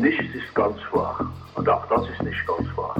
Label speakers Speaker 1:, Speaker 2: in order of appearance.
Speaker 1: nichts ist ganz wahr. Und auch das ist nicht ganz wahr.